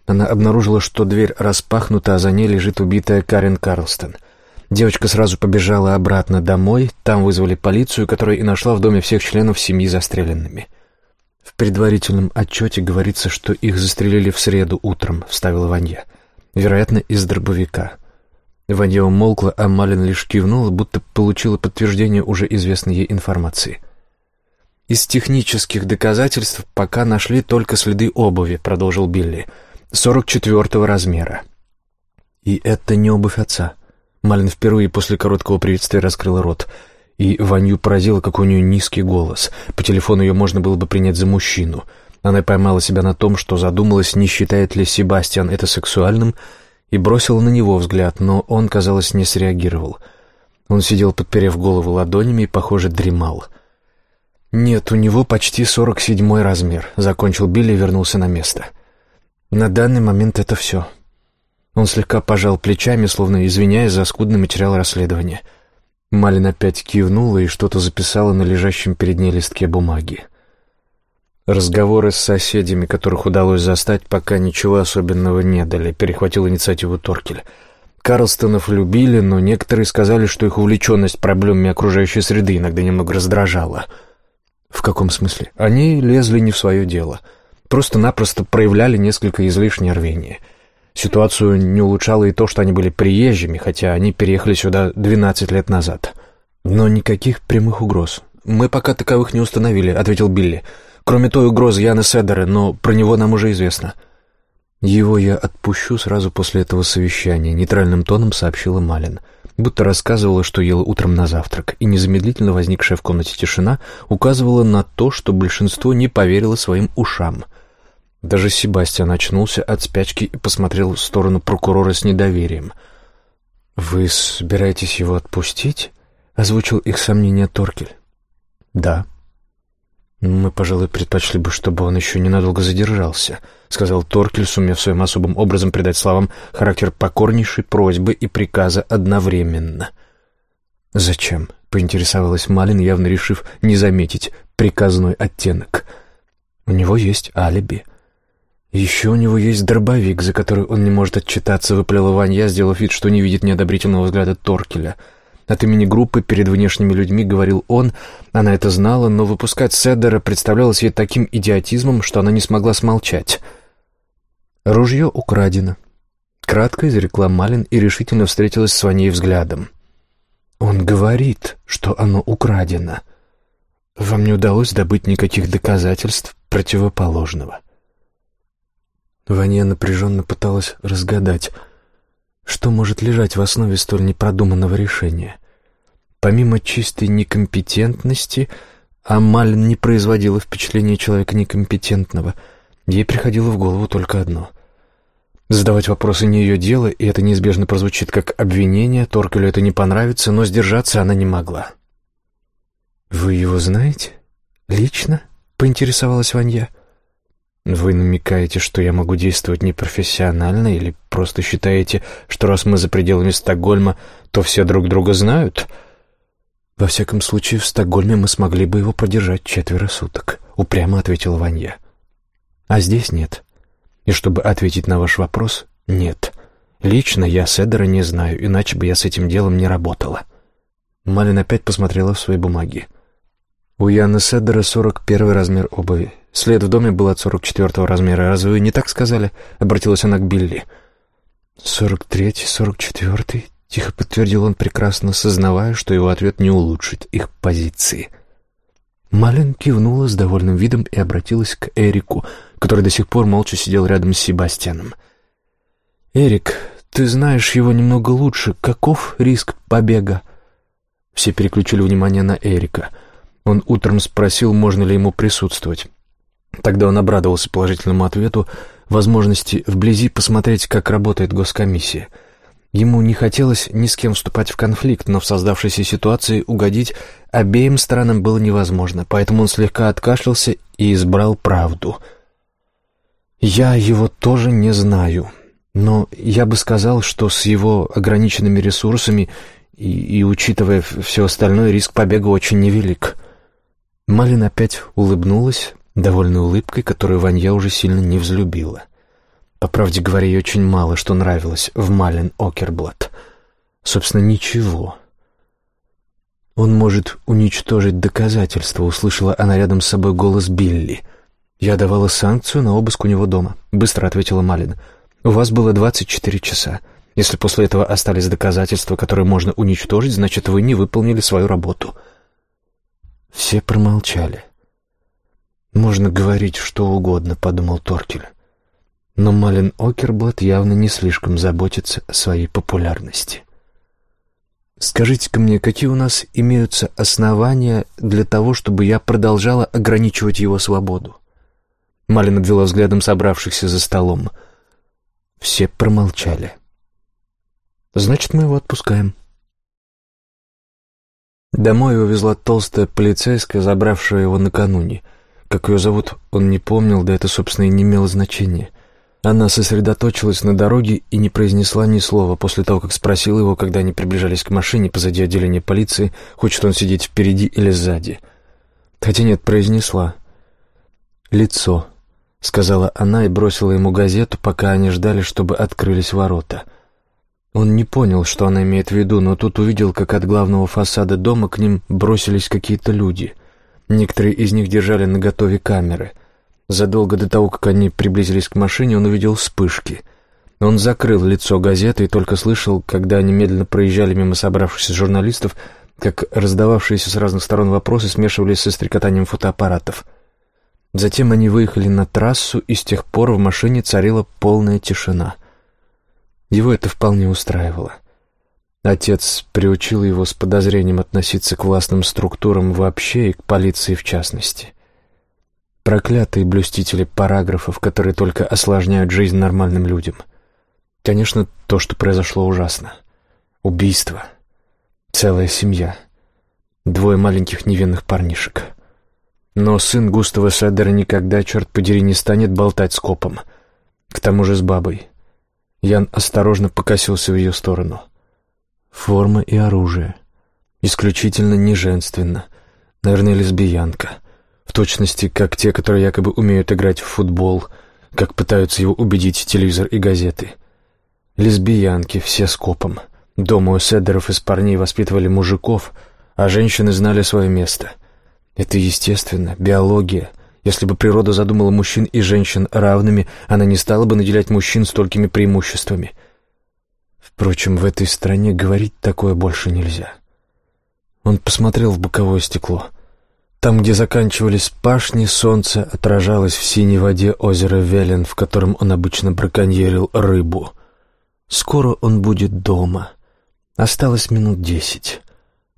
Она обнаружила, что дверь распахнута, а за ней лежит убитая Карен Карлстон. Девочка сразу побежала обратно домой, там вызвали полицию, которая и нашла в доме всех членов семьи застреленными. В предварительном отчете говорится, что их застрелили в среду утром, вставила Ванья. Вероятно, из дробовика. Ванья умолкла, а Малин лишь кивнула, будто получила подтверждение уже известной ей информации — «Из технических доказательств пока нашли только следы обуви», — продолжил Билли. «Сорок четвертого размера». «И это не обувь отца». Малин впервые после короткого приветствия раскрыла рот. И Ваню поразило, какой у нее низкий голос. По телефону ее можно было бы принять за мужчину. Она поймала себя на том, что задумалась, не считает ли Себастьян это сексуальным, и бросила на него взгляд, но он, казалось, не среагировал. Он сидел, подперев голову ладонями и, похоже, дремал — «Нет, у него почти сорок седьмой размер», — закончил Билли и вернулся на место. «На данный момент это все». Он слегка пожал плечами, словно извиняясь за скудный материал расследования. Малин опять кивнула и что-то записала на лежащем перед ней листке бумаги. Разговоры с соседями, которых удалось застать, пока ничего особенного не дали, перехватил инициативу Торкель. Карлстонов любили, но некоторые сказали, что их увлеченность проблемами окружающей среды иногда немного раздражала — «В каком смысле?» «Они лезли не в свое дело. Просто-напросто проявляли несколько излишнее рвение. Ситуацию не улучшало и то, что они были приезжими, хотя они переехали сюда 12 лет назад. Но никаких прямых угроз. Мы пока таковых не установили», — ответил Билли. «Кроме той угрозы Яна Седера, но про него нам уже известно». «Его я отпущу сразу после этого совещания», — нейтральным тоном сообщила Малин. Будто рассказывала, что ела утром на завтрак, и незамедлительно возникшая в комнате тишина указывала на то, что большинство не поверило своим ушам. Даже Себастьян очнулся от спячки и посмотрел в сторону прокурора с недоверием. «Вы собираетесь его отпустить?» — озвучил их сомнения Торкель. «Да», «Мы, пожалуй, предпочли бы, чтобы он еще ненадолго задержался», — сказал Торкель, сумев своим особым образом придать словам характер покорнейшей просьбы и приказа одновременно. «Зачем?» — поинтересовалась Малин, явно решив не заметить приказной оттенок. «У него есть алиби». «Еще у него есть дробовик, за который он не может отчитаться», — выплела Ванья, сделав вид, что не видит неодобрительного взгляда Торкеля — от имени группы перед внешними людьми говорил он, она это знала, но выпускать Седдера представлялось ей таким идиотизмом, что она не смогла смолчать. «Ружье украдено», — кратко изрекла Малин и решительно встретилась с Ваней взглядом. «Он говорит, что оно украдено. Вам не удалось добыть никаких доказательств противоположного». Ваня напряженно пыталась разгадать — что может лежать в основе столь непродуманного решения? Помимо чистой некомпетентности, Амаль не производила впечатления человека некомпетентного. Ей приходило в голову только одно. Задавать вопросы не ее дело, и это неизбежно прозвучит как обвинение, Торкелю это не понравится, но сдержаться она не могла. «Вы его знаете? Лично?» — поинтересовалась Ванья. Вы намекаете, что я могу действовать непрофессионально, или просто считаете, что раз мы за пределами Стокгольма, то все друг друга знают? Во всяком случае, в Стокгольме мы смогли бы его продержать четверо суток, упрямо ответила Ванья. А здесь нет. И чтобы ответить на ваш вопрос, нет. Лично я Седера не знаю, иначе бы я с этим делом не работала. Малин опять посмотрела в свои бумаги. У Яны Седера 41 размер обуви. След в доме был от 44 размера. Разве вы не так сказали? Обратилась она к Билли. 43-й, 44-й, тихо подтвердил он, прекрасно сознавая, что его ответ не улучшит их позиции. Малин кивнула с довольным видом и обратилась к Эрику, который до сих пор молча сидел рядом с Себастьяном. «Эрик, ты знаешь его немного лучше. Каков риск побега?» Все переключили внимание на Эрика — он утром спросил, можно ли ему присутствовать. Тогда он обрадовался положительному ответу, возможности вблизи посмотреть, как работает госкомиссия. Ему не хотелось ни с кем вступать в конфликт, но в создавшейся ситуации угодить обеим сторонам было невозможно, поэтому он слегка откашлялся и избрал правду. «Я его тоже не знаю, но я бы сказал, что с его ограниченными ресурсами и, и учитывая все остальное, риск побега очень невелик». Малин опять улыбнулась, довольной улыбкой, которую Ванья уже сильно не взлюбила. По правде говоря, ей очень мало что нравилось в Малин Окерблат. Собственно, ничего. «Он может уничтожить доказательства», — услышала она рядом с собой голос Билли. «Я давала санкцию на обыск у него дома», — быстро ответила Малин. «У вас было двадцать четыре часа. Если после этого остались доказательства, которые можно уничтожить, значит, вы не выполнили свою работу». Все промолчали. «Можно говорить что угодно», — подумал Торкель. Но Малин Окерблат явно не слишком заботится о своей популярности. «Скажите-ка мне, какие у нас имеются основания для того, чтобы я продолжала ограничивать его свободу?» Малин обвела взглядом собравшихся за столом. Все промолчали. «Значит, мы его отпускаем». Домой его везла толстая полицейская, забравшая его накануне. Как ее зовут, он не помнил, да это, собственно, и не имело значения. Она сосредоточилась на дороге и не произнесла ни слова после того, как спросила его, когда они приближались к машине позади отделения полиции, хочет он сидеть впереди или сзади. Хотя нет, произнесла. «Лицо», — сказала она и бросила ему газету, пока они ждали, чтобы открылись ворота — он не понял, что она имеет в виду, но тут увидел, как от главного фасада дома к ним бросились какие-то люди. Некоторые из них держали наготове камеры. Задолго до того, как они приблизились к машине, он увидел вспышки. Он закрыл лицо газеты и только слышал, когда они медленно проезжали мимо собравшихся журналистов, как раздававшиеся с разных сторон вопросы смешивались со стрекотанием фотоаппаратов. Затем они выехали на трассу, и с тех пор в машине царила полная тишина — его это вполне устраивало. Отец приучил его с подозрением относиться к властным структурам вообще и к полиции в частности. Проклятые блюстители параграфов, которые только осложняют жизнь нормальным людям. Конечно, то, что произошло, ужасно. Убийство. Целая семья. Двое маленьких невинных парнишек. Но сын Густава Седера никогда, черт подери, не станет болтать с копом. К тому же с бабой. Ян осторожно покосился в ее сторону. Форма и оружие. Исключительно неженственно. Наверное, лесбиянка. В точности, как те, которые якобы умеют играть в футбол, как пытаются его убедить телевизор и газеты. Лесбиянки, все скопом. Дома у Седеров из парней воспитывали мужиков, а женщины знали свое место. Это естественно, биология — если бы природа задумала мужчин и женщин равными, она не стала бы наделять мужчин столькими преимуществами. Впрочем, в этой стране говорить такое больше нельзя. Он посмотрел в боковое стекло. Там, где заканчивались пашни, солнце отражалось в синей воде озера Велен, в котором он обычно браконьерил рыбу. Скоро он будет дома. Осталось минут десять.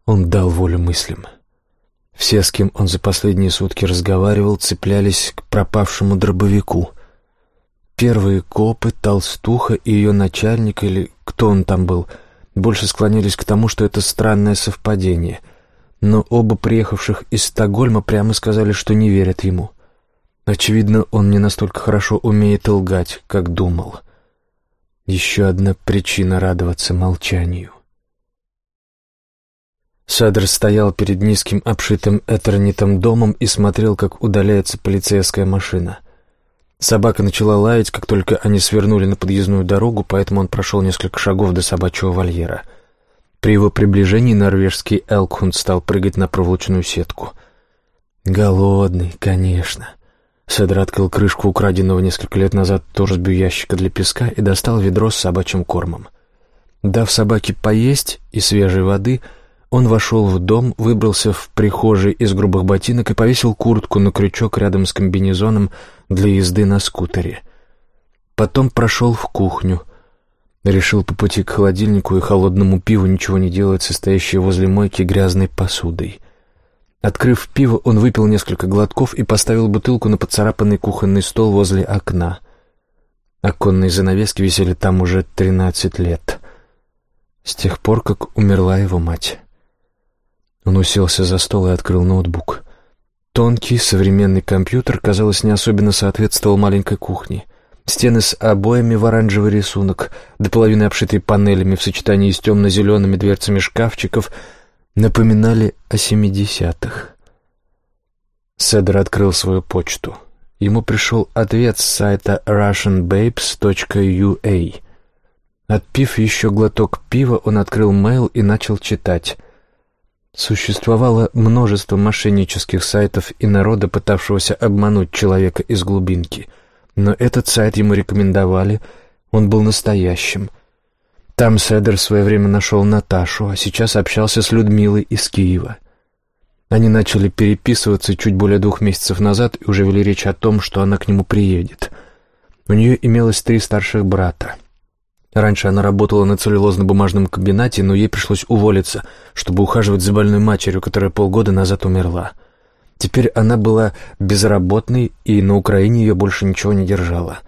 Он дал волю мыслям. Все, с кем он за последние сутки разговаривал, цеплялись к пропавшему дробовику. Первые копы, толстуха и ее начальник, или кто он там был, больше склонились к тому, что это странное совпадение. Но оба приехавших из Стокгольма прямо сказали, что не верят ему. Очевидно, он не настолько хорошо умеет лгать, как думал. Еще одна причина радоваться молчанию. Садр стоял перед низким обшитым этернитом домом и смотрел, как удаляется полицейская машина. Собака начала лаять, как только они свернули на подъездную дорогу, поэтому он прошел несколько шагов до собачьего вольера. При его приближении норвежский Элкхунд стал прыгать на проволочную сетку. «Голодный, конечно». Седр открыл крышку украденного несколько лет назад торсбю ящика для песка и достал ведро с собачьим кормом. Дав собаке поесть и свежей воды, он вошел в дом, выбрался в прихожей из грубых ботинок и повесил куртку на крючок рядом с комбинезоном для езды на скутере. Потом прошел в кухню. Решил по пути к холодильнику и холодному пиву ничего не делать, состоящей возле мойки грязной посудой. Открыв пиво, он выпил несколько глотков и поставил бутылку на поцарапанный кухонный стол возле окна. Оконные занавески висели там уже тринадцать лет. С тех пор, как умерла его мать. Он уселся за стол и открыл ноутбук. Тонкий, современный компьютер, казалось, не особенно соответствовал маленькой кухне. Стены с обоями в оранжевый рисунок, до половины обшитые панелями в сочетании с темно-зелеными дверцами шкафчиков, напоминали о семидесятых. Седер открыл свою почту. Ему пришел ответ с сайта russianbabes.ua. Отпив еще глоток пива, он открыл мейл и начал читать. Существовало множество мошеннических сайтов и народа, пытавшегося обмануть человека из глубинки. Но этот сайт ему рекомендовали, он был настоящим. Там Седер в свое время нашел Наташу, а сейчас общался с Людмилой из Киева. Они начали переписываться чуть более двух месяцев назад и уже вели речь о том, что она к нему приедет. У нее имелось три старших брата — Раньше она работала на целлюлозно-бумажном комбинате, но ей пришлось уволиться, чтобы ухаживать за больной матерью, которая полгода назад умерла. Теперь она была безработной, и на Украине ее больше ничего не держало.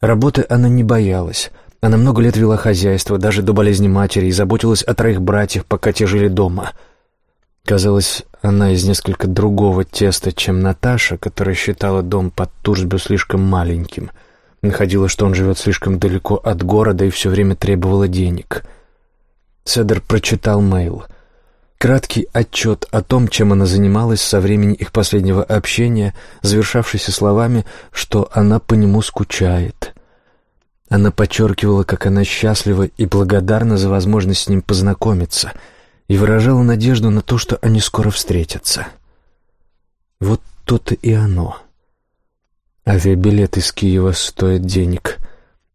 Работы она не боялась. Она много лет вела хозяйство, даже до болезни матери, и заботилась о троих братьях, пока те жили дома. Казалось, она из несколько другого теста, чем Наташа, которая считала дом под Турсбю слишком маленьким — Находила, что он живет слишком далеко от города и все время требовала денег. Седер прочитал мейл. Краткий отчет о том, чем она занималась со времени их последнего общения, завершавшийся словами, что она по нему скучает. Она подчеркивала, как она счастлива и благодарна за возможность с ним познакомиться, и выражала надежду на то, что они скоро встретятся. Вот то-то и оно — Авиабилет из Киева стоит денег.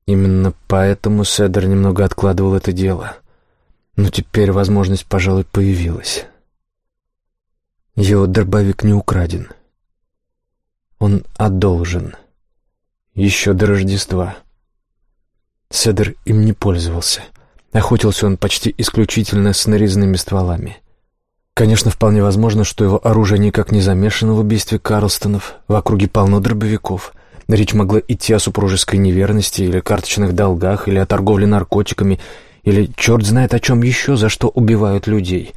Именно поэтому Седер немного откладывал это дело. Но теперь возможность, пожалуй, появилась. Его дробовик не украден. Он одолжен. Еще до Рождества. Седер им не пользовался. Охотился он почти исключительно с нарезными стволами — Конечно, вполне возможно, что его оружие никак не замешано в убийстве Карлстонов. В округе полно дробовиков. Речь могла идти о супружеской неверности или карточных долгах, или о торговле наркотиками, или черт знает о чем еще, за что убивают людей.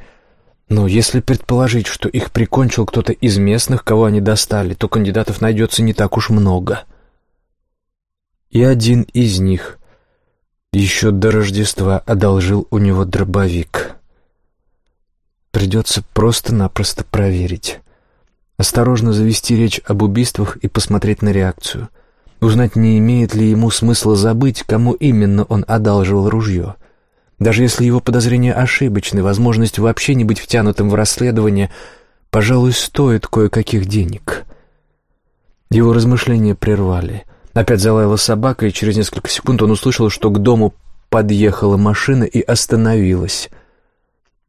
Но если предположить, что их прикончил кто-то из местных, кого они достали, то кандидатов найдется не так уж много. И один из них еще до Рождества одолжил у него дробовик — Придется просто-напросто проверить. Осторожно завести речь об убийствах и посмотреть на реакцию. Узнать, не имеет ли ему смысла забыть, кому именно он одалживал ружье. Даже если его подозрения ошибочны, возможность вообще не быть втянутым в расследование, пожалуй, стоит кое-каких денег. Его размышления прервали. Опять залаяла собака, и через несколько секунд он услышал, что к дому подъехала машина и остановилась —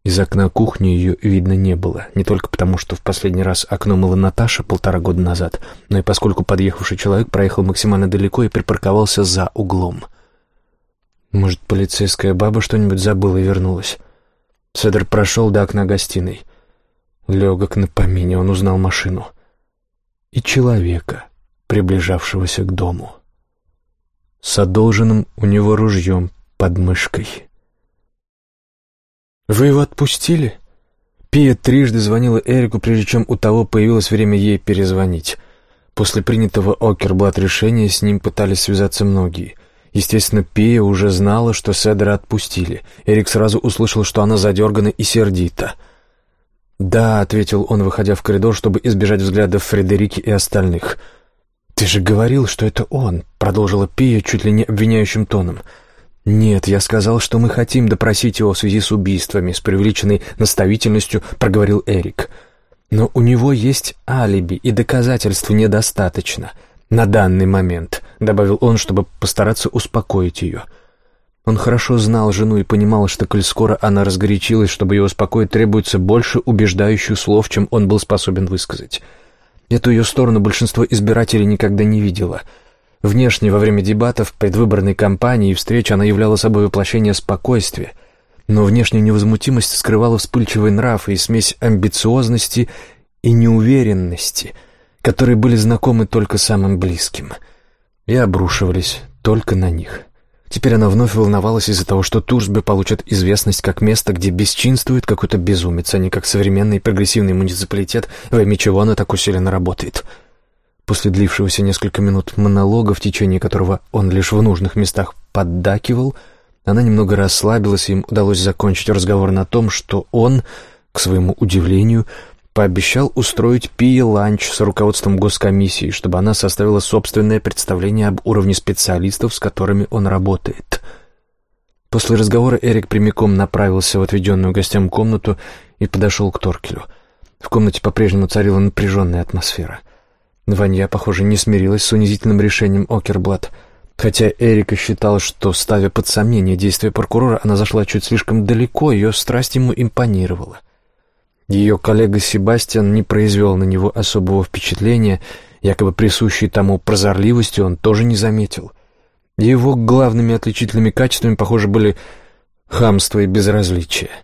из окна кухни ее видно не было, не только потому, что в последний раз окно мыла Наташа полтора года назад, но и поскольку подъехавший человек проехал максимально далеко и припарковался за углом. Может, полицейская баба что-нибудь забыла и вернулась? Седр прошел до окна гостиной. Легок на помине, он узнал машину. И человека, приближавшегося к дому. С одолженным у него ружьем под мышкой. «Вы его отпустили?» Пия трижды звонила Эрику, прежде чем у того появилось время ей перезвонить. После принятого Окерблат решения с ним пытались связаться многие. Естественно, Пия уже знала, что Седера отпустили. Эрик сразу услышал, что она задергана и сердита. «Да», — ответил он, выходя в коридор, чтобы избежать взглядов Фредерики и остальных. «Ты же говорил, что это он», — продолжила Пия чуть ли не обвиняющим тоном. «Нет, я сказал, что мы хотим допросить его в связи с убийствами», — с преувеличенной наставительностью проговорил Эрик. «Но у него есть алиби, и доказательств недостаточно. На данный момент», — добавил он, чтобы постараться успокоить ее. Он хорошо знал жену и понимал, что, коль скоро она разгорячилась, чтобы ее успокоить, требуется больше убеждающих слов, чем он был способен высказать. Эту ее сторону большинство избирателей никогда не видело — Внешне, во время дебатов, предвыборной кампании и встреч она являла собой воплощение спокойствия, но внешнюю невозмутимость скрывала вспыльчивый нрав и смесь амбициозности и неуверенности, которые были знакомы только самым близким, и обрушивались только на них. Теперь она вновь волновалась из-за того, что Турсби получит известность как место, где бесчинствует какой-то безумец, а не как современный прогрессивный муниципалитет, во имя чего она так усиленно работает — После длившегося несколько минут монолога, в течение которого он лишь в нужных местах поддакивал, она немного расслабилась, и им удалось закончить разговор на том, что он, к своему удивлению, пообещал устроить Пие ланч с руководством госкомиссии, чтобы она составила собственное представление об уровне специалистов, с которыми он работает. После разговора Эрик прямиком направился в отведенную гостям комнату и подошел к Торкелю. В комнате по-прежнему царила напряженная атмосфера — Ванья, похоже, не смирилась с унизительным решением Окерблат. Хотя Эрика считал, что, ставя под сомнение действия прокурора, она зашла чуть слишком далеко, ее страсть ему импонировала. Ее коллега Себастьян не произвел на него особого впечатления, якобы присущей тому прозорливости он тоже не заметил. Его главными отличительными качествами, похоже, были хамство и безразличие —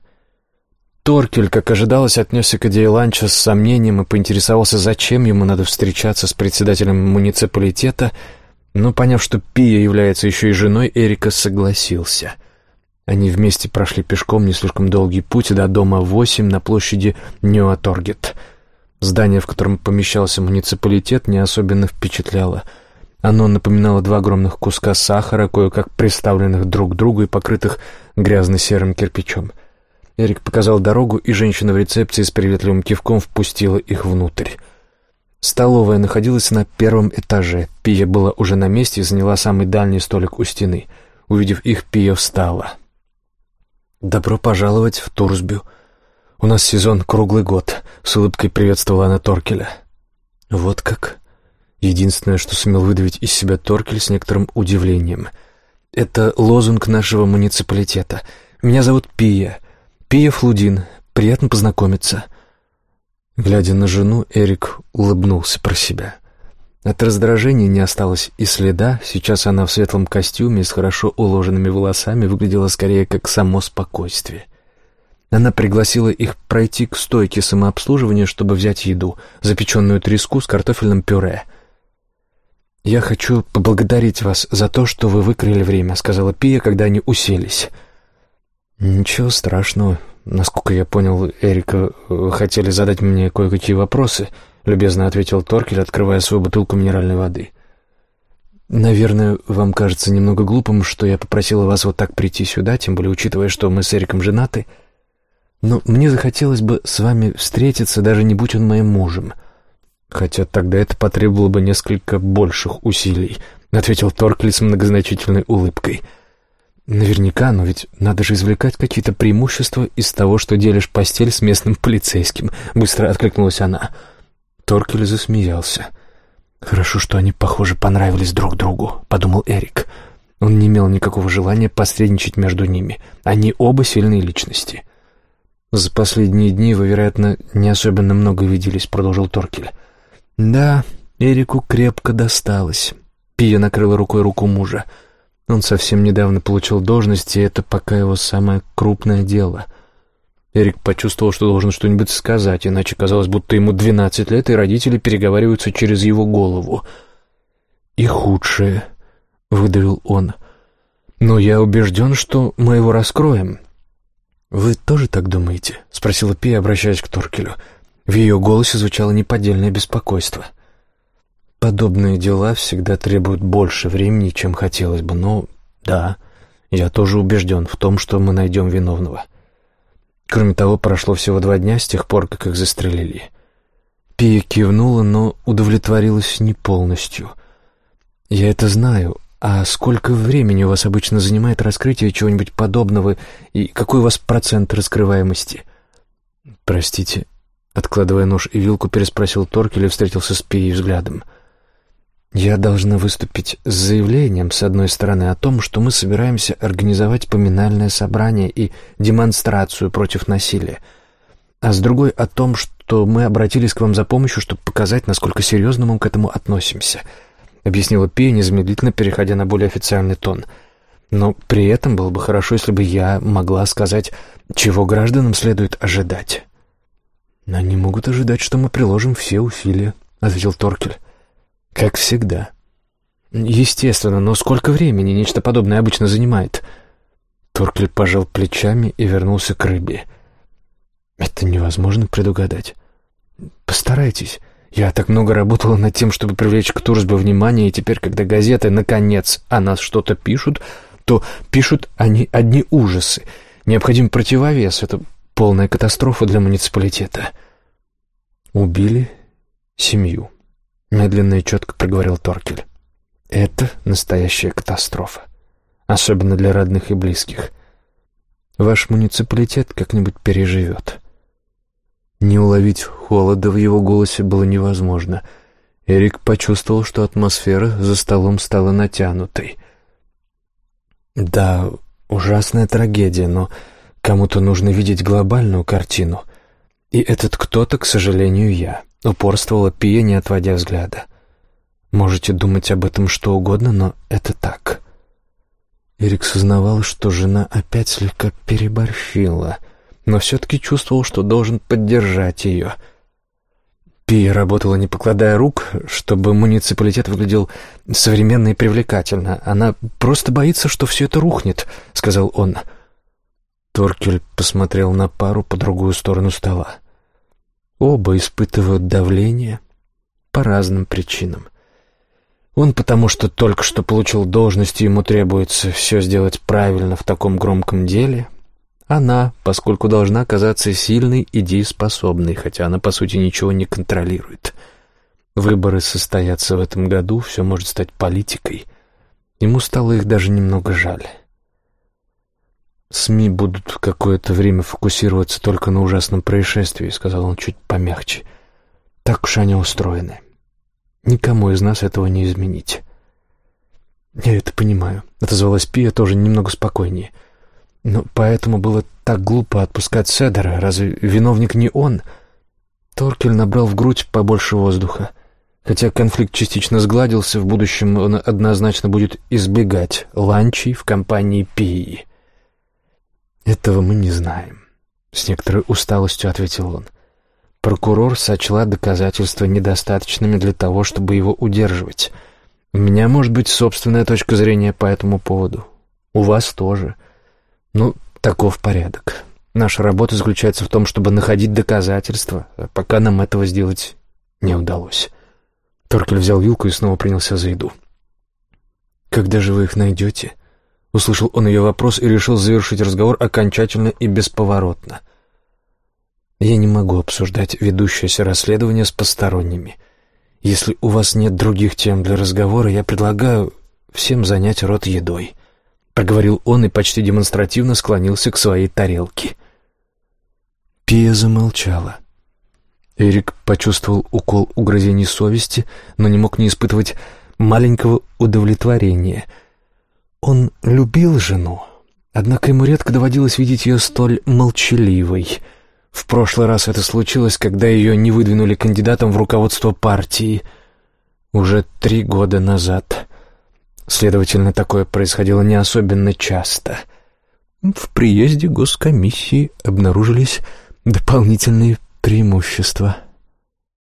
Торкель, как ожидалось, отнесся к идее ланча с сомнением и поинтересовался, зачем ему надо встречаться с председателем муниципалитета, но, поняв, что Пия является еще и женой, Эрика согласился. Они вместе прошли пешком не слишком долгий путь до дома 8 на площади Ньюаторгет. Здание, в котором помещался муниципалитет, не особенно впечатляло. Оно напоминало два огромных куска сахара, кое-как приставленных друг к другу и покрытых грязно-серым кирпичом — Эрик показал дорогу, и женщина в рецепции с приветливым кивком впустила их внутрь. Столовая находилась на первом этаже. Пия была уже на месте и заняла самый дальний столик у стены. Увидев их, Пия встала. «Добро пожаловать в Турсбю. У нас сезон круглый год», — с улыбкой приветствовала она Торкеля. «Вот как?» Единственное, что сумел выдавить из себя Торкель с некоторым удивлением. «Это лозунг нашего муниципалитета. Меня зовут Пия. Пия Флудин. Приятно познакомиться». Глядя на жену, Эрик улыбнулся про себя. От раздражения не осталось и следа. Сейчас она в светлом костюме с хорошо уложенными волосами выглядела скорее как само спокойствие. Она пригласила их пройти к стойке самообслуживания, чтобы взять еду, запеченную треску с картофельным пюре. «Я хочу поблагодарить вас за то, что вы выкрыли время», — сказала Пия, когда они уселись. «Ничего страшного. Насколько я понял, Эрика э, хотели задать мне кое-какие вопросы», — любезно ответил Торкель, открывая свою бутылку минеральной воды. «Наверное, вам кажется немного глупым, что я попросила вас вот так прийти сюда, тем более учитывая, что мы с Эриком женаты. Но мне захотелось бы с вами встретиться, даже не будь он моим мужем. Хотя тогда это потребовало бы несколько больших усилий», — ответил Торкель с многозначительной улыбкой. — Наверняка, но ведь надо же извлекать какие-то преимущества из того, что делишь постель с местным полицейским. Быстро откликнулась она. Торкель засмеялся. «Хорошо, что они, похоже, понравились друг другу», — подумал Эрик. Он не имел никакого желания посредничать между ними. Они оба сильные личности. «За последние дни вы, вероятно, не особенно много виделись», — продолжил Торкель. «Да, Эрику крепко досталось». Пия накрыла рукой руку мужа. Он совсем недавно получил должность, и это пока его самое крупное дело. Эрик почувствовал, что должен что-нибудь сказать, иначе казалось, будто ему двенадцать лет, и родители переговариваются через его голову. «И худшее», — выдавил он. «Но я убежден, что мы его раскроем». «Вы тоже так думаете?» — спросила Пия, обращаясь к Торкелю. В ее голосе звучало неподдельное беспокойство. Подобные дела всегда требуют больше времени, чем хотелось бы, но да, я тоже убежден в том, что мы найдем виновного. Кроме того, прошло всего два дня с тех пор, как их застрелили. Пия кивнула, но удовлетворилась не полностью. «Я это знаю. А сколько времени у вас обычно занимает раскрытие чего-нибудь подобного, и какой у вас процент раскрываемости?» «Простите», — откладывая нож и вилку, переспросил Торкель и встретился с Пией взглядом. «Я должна выступить с заявлением, с одной стороны, о том, что мы собираемся организовать поминальное собрание и демонстрацию против насилия, а с другой — о том, что мы обратились к вам за помощью, чтобы показать, насколько серьезно мы к этому относимся», — объяснила Пия, незамедлительно переходя на более официальный тон. «Но при этом было бы хорошо, если бы я могла сказать, чего гражданам следует ожидать». «Они могут ожидать, что мы приложим все усилия», — ответил Торкель. Как всегда. Естественно, но сколько времени нечто подобное обычно занимает? Торкель пожал плечами и вернулся к рыбе. Это невозможно предугадать. Постарайтесь. Я так много работала над тем, чтобы привлечь к Турсбе внимание, и теперь, когда газеты, наконец, о нас что-то пишут, то пишут они одни ужасы. Необходим противовес. Это полная катастрофа для муниципалитета. Убили семью. Медленно и четко проговорил Торкель. Это настоящая катастрофа. Особенно для родных и близких. Ваш муниципалитет как-нибудь переживет. Не уловить холода в его голосе было невозможно. Эрик почувствовал, что атмосфера за столом стала натянутой. Да, ужасная трагедия, но кому-то нужно видеть глобальную картину. И этот кто-то, к сожалению, я. Упорствовала Пия, не отводя взгляда. «Можете думать об этом что угодно, но это так». Эрик сознавал, что жена опять слегка переборщила, но все-таки чувствовал, что должен поддержать ее. Пия работала, не покладая рук, чтобы муниципалитет выглядел современно и привлекательно. «Она просто боится, что все это рухнет», — сказал он. Торкель посмотрел на пару по другую сторону стола. Оба испытывают давление по разным причинам. Он потому, что только что получил должность, и ему требуется все сделать правильно в таком громком деле. Она, поскольку должна казаться сильной и дееспособной, хотя она, по сути, ничего не контролирует. Выборы состоятся в этом году, все может стать политикой. Ему стало их даже немного жаль. «СМИ будут какое-то время фокусироваться только на ужасном происшествии», — сказал он чуть помягче. «Так уж они устроены. Никому из нас этого не изменить». «Я это понимаю», — отозвалась Пия тоже немного спокойнее. «Но поэтому было так глупо отпускать Седера. Разве виновник не он?» Торкель набрал в грудь побольше воздуха. Хотя конфликт частично сгладился, в будущем он однозначно будет избегать ланчей в компании Пии. «Этого мы не знаем», — с некоторой усталостью ответил он. Прокурор сочла доказательства недостаточными для того, чтобы его удерживать. У меня может быть собственная точка зрения по этому поводу. У вас тоже. Ну, таков порядок. Наша работа заключается в том, чтобы находить доказательства, а пока нам этого сделать не удалось. Торкель взял вилку и снова принялся за еду. «Когда же вы их найдете?» Услышал он ее вопрос и решил завершить разговор окончательно и бесповоротно. «Я не могу обсуждать ведущееся расследование с посторонними. Если у вас нет других тем для разговора, я предлагаю всем занять рот едой», — проговорил он и почти демонстративно склонился к своей тарелке. Пия замолчала. Эрик почувствовал укол угрызений совести, но не мог не испытывать маленького удовлетворения — он любил жену, однако ему редко доводилось видеть ее столь молчаливой. В прошлый раз это случилось, когда ее не выдвинули кандидатом в руководство партии. Уже три года назад. Следовательно, такое происходило не особенно часто. В приезде госкомиссии обнаружились дополнительные преимущества —